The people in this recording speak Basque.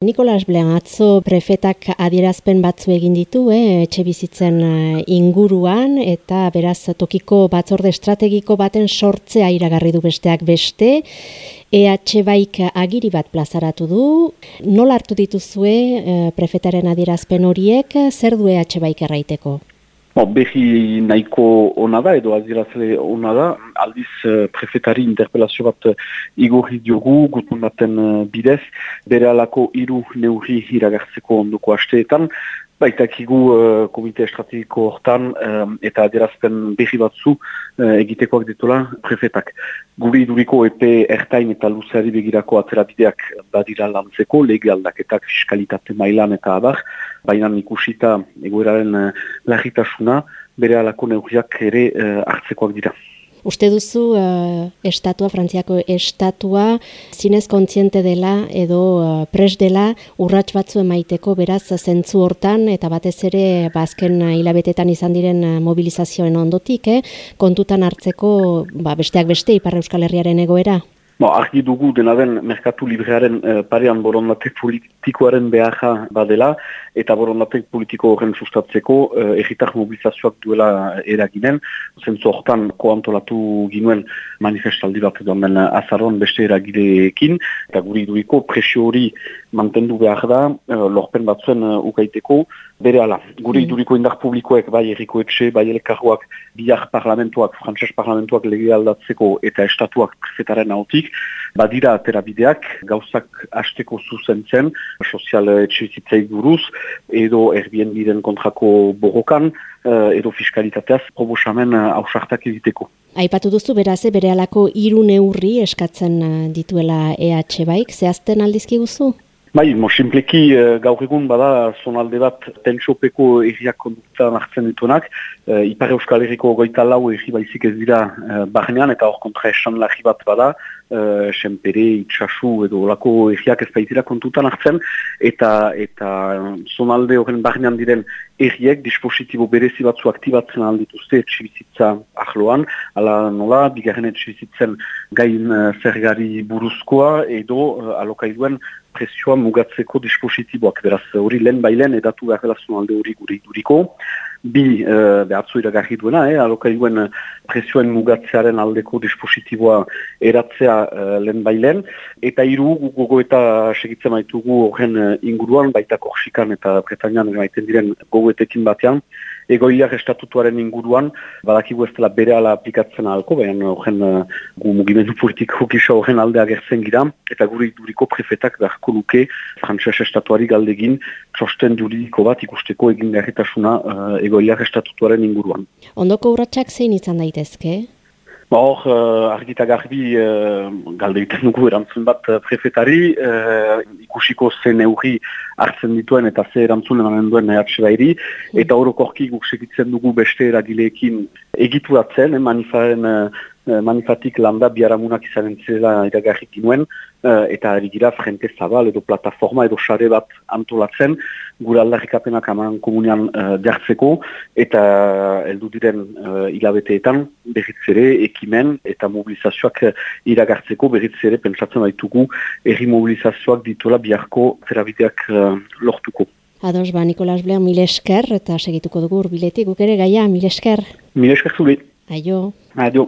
Nikolas Blean, atzo prefetak adierazpen batzu egin ditu, eh, etxe bizitzen eh, inguruan, eta beraz tokiko batzorde estrategiko baten sortzea iragarri du besteak beste, EH Baik agiri bat plazaratu du, nola hartu dituzue eh, prefetaren adierazpen horiek, zer du EH Baik erraiteko? Bo, behi nahiko ona da, edo azirazle ona da, aldiz uh, prefetari interpelazio bat uh, igorri diogu, gutun baten uh, bidez, bere alako iru neurri iragartzeko onduko hasteetan, baitakigu uh, komite estrategiko hortan eta adierazpen behi batzu uh, egitekoak ditula prefetak. Guri duriko epe ertain eta luzeari begirako aterabideak badira lantzeko, lege aldaketak fiskalitate mailan eta abar, baina ikusita egoeraren uh, lagitasuna, bere alako neurriak ere uh, hartzekoak dira. Uste duzu uh, estatua, frantziako estatua, zinez kontziente dela edo uh, pres dela urrats batzu emaiteko beraz zentzu hortan eta batez ere bazken hilabetetan izan diren mobilizazioen ondotik, eh? kontutan hartzeko ba, besteak beste Ipar Euskal Herriaren egoera? Bo, argi dugu dena den merkatu librearen e, parean borondate politikoaren beharra badela eta borondate politiko horren sustatzeko egitar mobilizazioak duela eraginen. Zentzu hortan koantolatu ginuen manifestaldi bat edo den azarron beste eragileekin eta guri duriko presio hori mantendu behar da e, lorpen batzuen e, ukaiteko bere ala. Guri mm. duriko indar publikoek bai erriko etxe, bai elekarroak biar parlamentuak, frantses parlamentuak lege aldatzeko eta estatuak prefetaren hautik badira aterabideak gauzak hasteko zuzentzen, sozial etxizitzei buruz, edo erbien diren kontrako borrokan, eh, edo fiskalitateaz probosamen eh, hausartak egiteko. Aipatu duzu beraze bere alako hiru neurri eskatzen eh, dituela EH baik, zehazten aldizki guzu? Bai, mo simpleki gaur egun bada zonalde bat tentsopeko erriak konduktan hartzen dituenak, e, Ipar Euskal Herriko goita lau erri baizik ez dira e, barnean eta hor kontra esan lagi bat bada, uh, senpere, itxasu edo olako erriak ez baitira kontutan hartzen eta eta zonalde horren barnean diren erriek dispositibo berezi batzu aktibatzen aldituzte etxibizitza ahloan, ala nola, bigarren etxibizitzen gain uh, zergari buruzkoa edo uh, alokaiduen presioa mugatzeko dispositiboak, beraz hori lehen bailen edatu behar dela zonalde hori guri duriko bi uh, behatzu iragarri duena, eh, alokailuen eh, presioen mugatzearen aldeko dispositiboa eratzea uh, lehen bailen, eta hiru gogo eta segitzen maitugu horren inguruan, baita korsikan eta Bretañan maiten diren gogoetekin batean, egoiliak estatutuaren inguruan, badakigu ez dela bere ala aplikatzen ahalko, baina horren gu mugimendu politiko gisa horren aldea gertzen gira, eta guri duriko prefetak beharko luke frantses estatuari galdegin txosten juridiko bat ikusteko egin garritasuna uh, egoiliak estatutuaren inguruan. Ondoko urratsak zein izan daitezke? Ba, hor, uh, argita garbi uh, galde egiten dugu erantzun bat uh, prefetari, uh, ikusiko zen neurri hartzen dituen eta ze erantzun emanen duen nahiatxe bairi, eta horokorki guk segitzen dugu beste eragileekin egitu datzen, eh, manifaren Eh, manifatik landa biaramunak izanen zela iragarrik inuen, uh, eta ari gira frente zabal edo plataforma edo xare bat antolatzen, gure aldarrikapenak aman komunian uh, jartzeko, eta heldu diren uh, hilabeteetan berritzere ekimen eta mobilizazioak iragartzeko berritzere pentsatzen baitugu erri mobilizazioak dituela biharko zerabideak uh, lortuko. Ados, ba, Nikolas Blea, mil esker, eta segituko dugu urbiletik, guk ere gaia, mil esker. Mil esker zule. Aio. Aio.